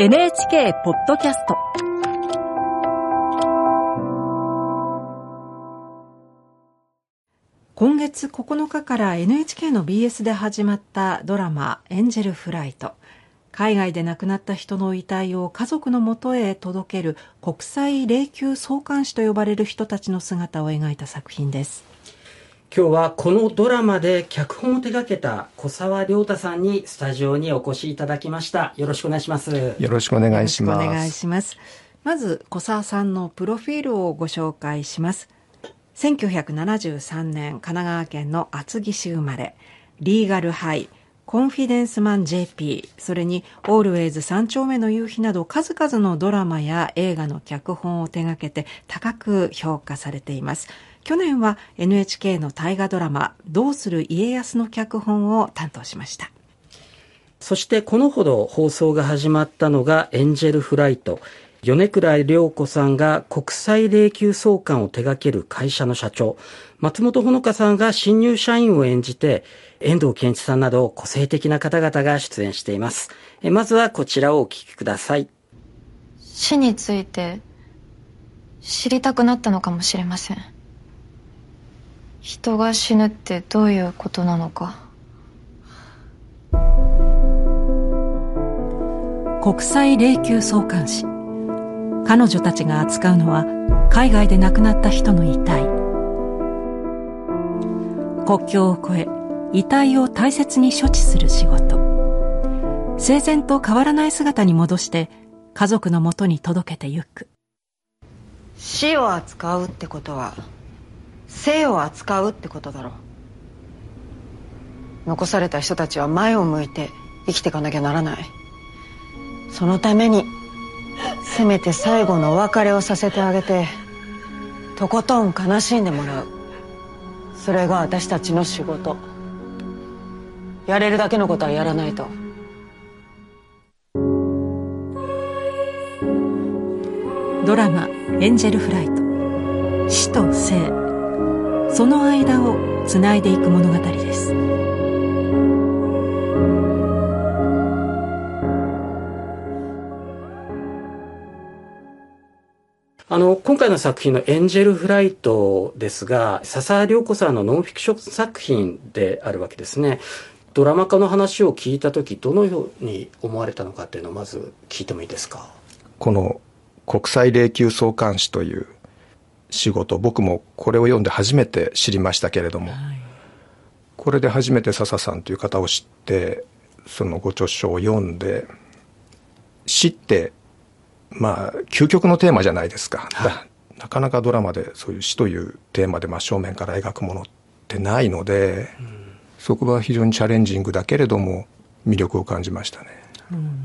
NHK ポッドキャスト。今月9日から NHK の BS で始まったドラマ「エンジェルフライト」海外で亡くなった人の遺体を家族のもとへ届ける国際霊柩送還士と呼ばれる人たちの姿を描いた作品です。今日はこのドラマで脚本を手掛けた小沢亮太さんにスタジオにお越しいただきました。よろしくお願いします。よろしくお願いします。お願いします。まず小沢さんのプロフィールをご紹介します。1973年神奈川県の厚木市生まれ。リーガルハイコンフィデンスマン JP、それにオールウェイズ三丁目の夕日など数々のドラマや映画の脚本を手掛けて高く評価されています。去年は NHK の大河ドラマどうする家康の脚本を担当しました。そしてこのほど放送が始まったのがエンジェルフライト。米倉涼子さんが国際霊柩送還を手掛ける会社の社長、松本穂香さんが新入社員を演じて、遠藤健一さんなど個性的な方々が出演しています。まずはこちらをお聞きください。死について知りたくなったのかもしれません。人が死ぬってどういうことなのか。国際霊柩送還士。彼女たちが扱うのは海外で亡くなった人の遺体国境を越え遺体を大切に処置する仕事生前と変わらない姿に戻して家族のもとに届けてゆく死を扱うってことは生を扱うってことだろ残された人たちは前を向いて生きてかなきゃならない。そのためにせめて最後のお別れをさせてあげてとことん悲しんでもらう。それが私たちの仕事。やれるだけのことはやらないと。ドラマ「エンジェルフライト」死と生。その間をつないでいく物語ですあの、今回の作品のエンジェルフライトですが、笹良子さんのノンフィクション作品であるわけですね。ドラマ化の話を聞いた時、どのように思われたのかっていうのをまず聞いてもいいですか？この国際霊柩総監視という仕事、僕もこれを読んで初めて知りましたけれども、はい、これで初めて笹さんという方を知って、そのご著書を読んで、知ってまあ、究極のテーマじゃないですか。はい、なかなかドラマでそういう死というテーマで真正面から描くものってないので、うん、そこは非常にチャレンジングだけれども、魅力を感じましたね。うん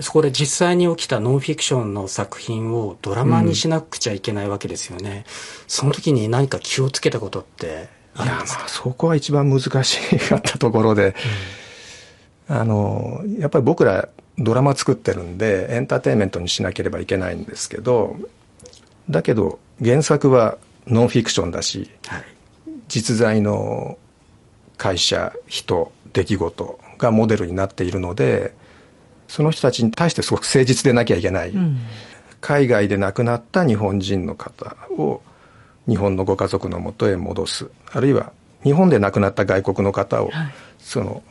そこで実際に起きたノンフィクションの作品をドラマにしなくちゃいけないわけですよね。うん、その時に何か気をつけたことってあるんですか？そこは一番難しかったところで、うん、あの、やっぱり僕らドラマ作ってるんでエンターテインメントにしなければいけないんですけどだけど原作はノンフィクションだし、はい、実在の会社人出来事がモデルになっているのでその人たちに対してすごく誠実でなきゃいけない、うん、海外で亡くなった日本人の方を日本のご家族のもとへ戻す。あるいは日本で亡くなった外国の方を、はい、その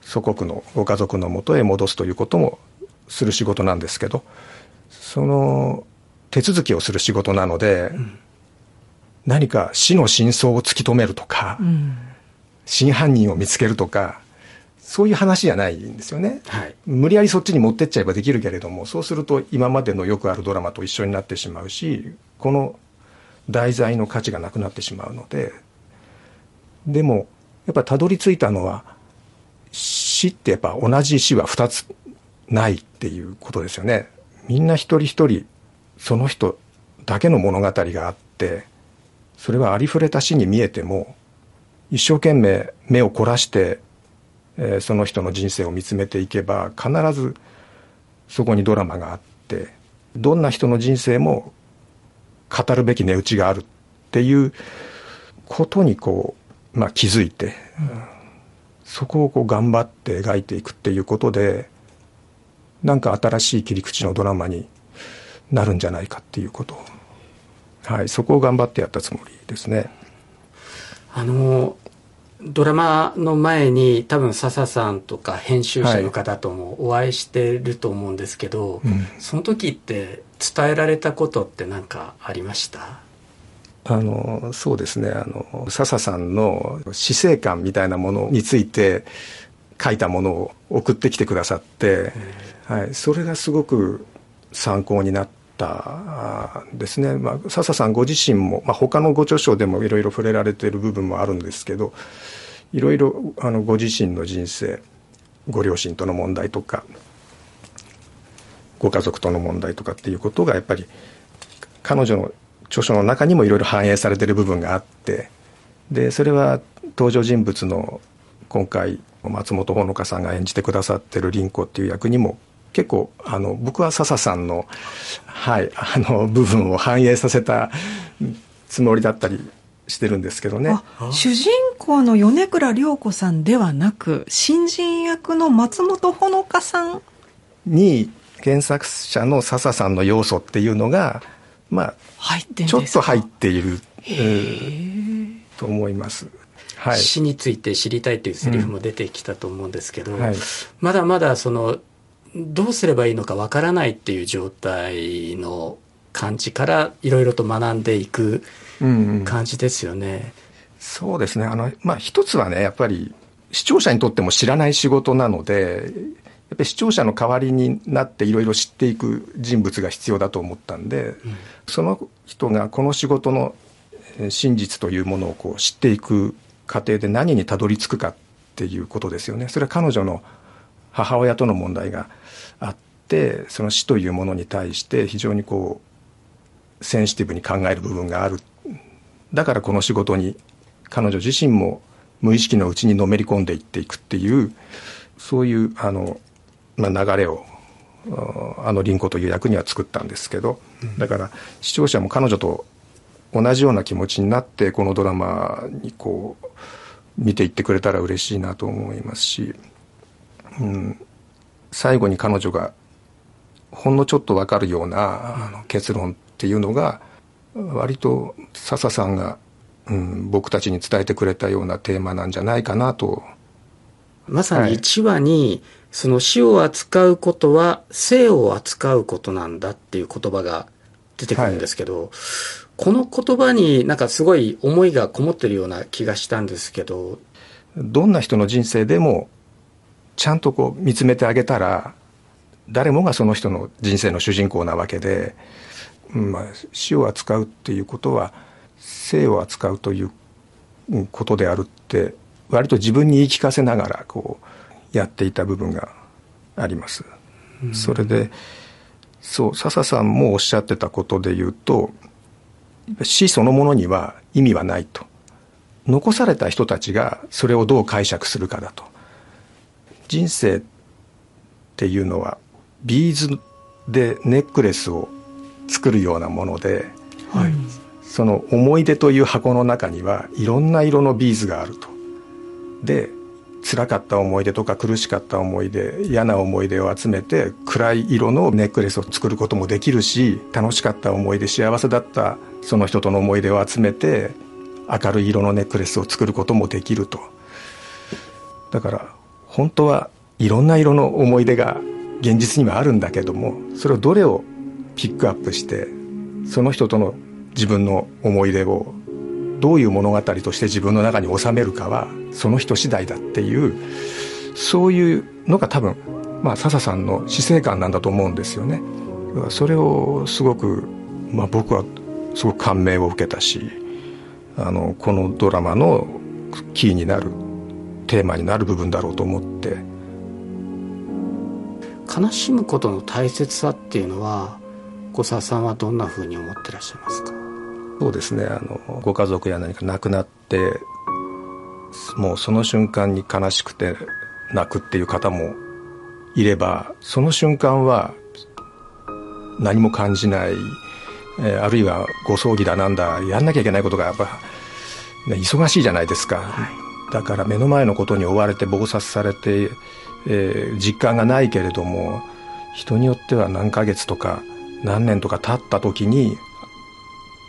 祖国のご家族のもとへ戻すということもする仕事なんですけどその手続きをする仕事なので、うん、何か死の真相を突き止めるとか、うん、真犯人を見つけるとかそういう話じゃないんですよね、はい、無理やりそっちに持ってっちゃえばできるけれどもそうすると今までのよくあるドラマと一緒になってしまうしこの題材の価値がなくなってしまうのででもやっぱたどり着いたのは死ってやっぱ同じ死は2つないっていうことですよね。みんな一人一人その人だけの物語があってそれはありふれた死に見えても一生懸命目を凝らして、えー、その人の人生を見つめていけば必ずそこにドラマがあってどんな人の人生も語るべき値打ちがあるっていうことにこう、まあ、気づいて、うんそこをこう頑張って描いていくっていうことでなんか新しい切り口のドラマになるんじゃないかっていうことはい、そこを頑張ってやったつもりですね。あのドラマの前に多分笹さんとか編集者の方ともお会いしてると思うんですけど、はいうん、その時って伝えられたことって何かありました？あのそうですね。あの笹さんの死生観みたいなものについて書いたものを送ってきてくださって、はい、それがすごく参考になったですね、まあ、笹さんご自身も、まあ、他のご著書でもいろいろ触れられている部分もあるんですけどいろいろあのご自身の人生ご両親との問題とかご家族との問題とかっていうことがやっぱり彼女の著書の中にもいろいろ反映されてる部分があってでそれは登場人物の今回松本穂香さんが演じてくださってる凛子っていう役にも結構あの僕は笹さんの,、はい、あの部分を反映させたつもりだったりしてるんですけどね。主人公の米倉涼子さんではなく、新人役の松本穂香さんに原作者の笹さんの要素っていうのが、まあ、ちょっと入っている、と思います。はい、死について知りたいというセリフも出てきたと思うんですけど、うんはい、まだまだそのどうすればいいのかわからないっていう状態の感じからいろいろと学んでいく感じですよね。うんうん、そうですね。あの、まあ、一つはね、やっぱり視聴者にとっても知らない仕事なので、やっぱり視聴者の代わりになっていろいろ知っていく人物が必要だと思ったんで、うん、その人がこの仕事の真実というものをこう知っていく過程で何にたどり着くかっていうことですよね。それは彼女の母親との問題があってその死というものに対して非常にこうセンシティブに考える部分がある。だからこの仕事に彼女自身も無意識のうちにのめり込んでいっていくっていうそういうあの、まあ、流れをあの凛子という役には作ったんですけどだから視聴者も彼女と同じような気持ちになってこのドラマにこう見ていってくれたら嬉しいなと思いますし、うん、最後に彼女がほんのちょっと分かるようなあの結論っていうのが割と笹さんが、うん、僕たちに伝えてくれたようなテーマなんじゃないかなと。まさに1話に、はい、その死を扱うことは生を扱うことなんだっていう言葉が出てくるんですけど、はい、この言葉になんかすごい思いがこもってるような気がしたんですけど。どんな人の人生でもちゃんとこう見つめてあげたら誰もがその人の人生の主人公なわけで、まあ、死を扱うっていうことは生を扱うということであるって割と自分に言い聞かせながらこうやっていた部分があります。うん、それでそう笹さんもおっしゃってたことで言うと死そのものには意味はないと残された人たちがそれをどう解釈するかだと人生っていうのはビーズでネックレスを作るようなもので、はい、その思い出という箱の中にはいろんな色のビーズがあると。で辛かった思い出とか苦しかった思い出嫌な思い出を集めて暗い色のネックレスを作ることもできるし楽しかった思い出幸せだったその人との思い出を集めて明るい色のネックレスを作ることもできるとだから本当はいろんな色の思い出が現実にはあるんだけどもそれをどれをピックアップしてその人との自分の思い出をどういう物語として自分の中に収めるかはその人次第だっていうそういうのが多分まあ笹さんの死生観なんだと思うんですよね。それをすごく、まあ、僕はすごく感銘を受けたしあのこのドラマのキーになるテーマになる部分だろうと思って悲しむことの大切さっていうのは小沢さんはどんなふうに思ってらっしゃいますか？そうですね。あのご家族や何か亡くなってもうその瞬間に悲しくて泣くっていう方もいればその瞬間は何も感じない、えー、あるいはご葬儀だなんだやんなきゃいけないことがやっぱ、ね、忙しいじゃないですか、はい、だから目の前のことに追われて忙殺されて、えー、実感がないけれども人によっては何ヶ月とか何年とか経った時に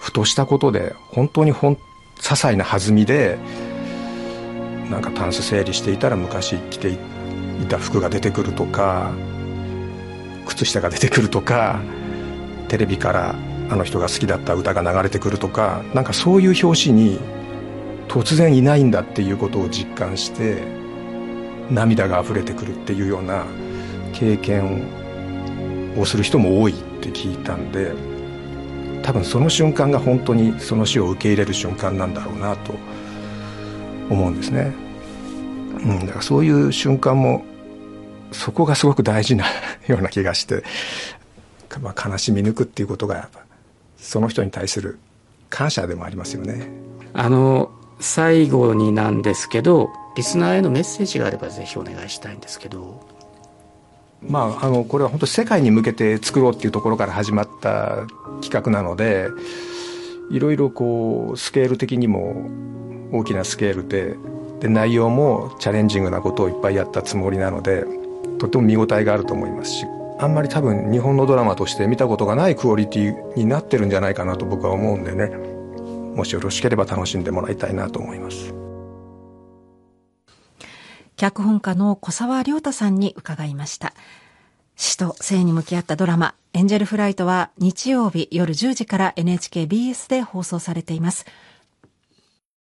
ふとしたことで本当にほん些細な弾みでなんかタンス整理していたら昔着ていた服が出てくるとか靴下が出てくるとかテレビからあの人が好きだった歌が流れてくるとかなんかそういう表紙に突然いないんだっていうことを実感して涙が溢れてくるっていうような経験をする人も多いって聞いたんで多分その瞬間が本当にその死を受け入れる瞬間なんだろうなと思うんですね、うん、だからそういう瞬間もそこがすごく大事なような気がして、まあ、悲しみ抜くっていうことがその人に対する感謝でもありますよね。あの最後になんですけどリスナーへのメッセージがあればぜひお願いしたいんですけど。まあ、あのこれは本当世界に向けて作ろうっていうところから始まった企画なのでいろいろこうスケール的にも大きなスケールでで内容もチャレンジングなことをいっぱいやったつもりなのでとても見応えがあると思いますしあんまり多分日本のドラマとして見たことがないクオリティになってるんじゃないかなと僕は思うんでね。もしよろしければ楽しんでもらいたいなと思います。脚本家の小沢亮太さんに伺いました。死と生に向き合ったドラマ、エンジェルフライトは日曜日夜10時から NHKBS で放送されています。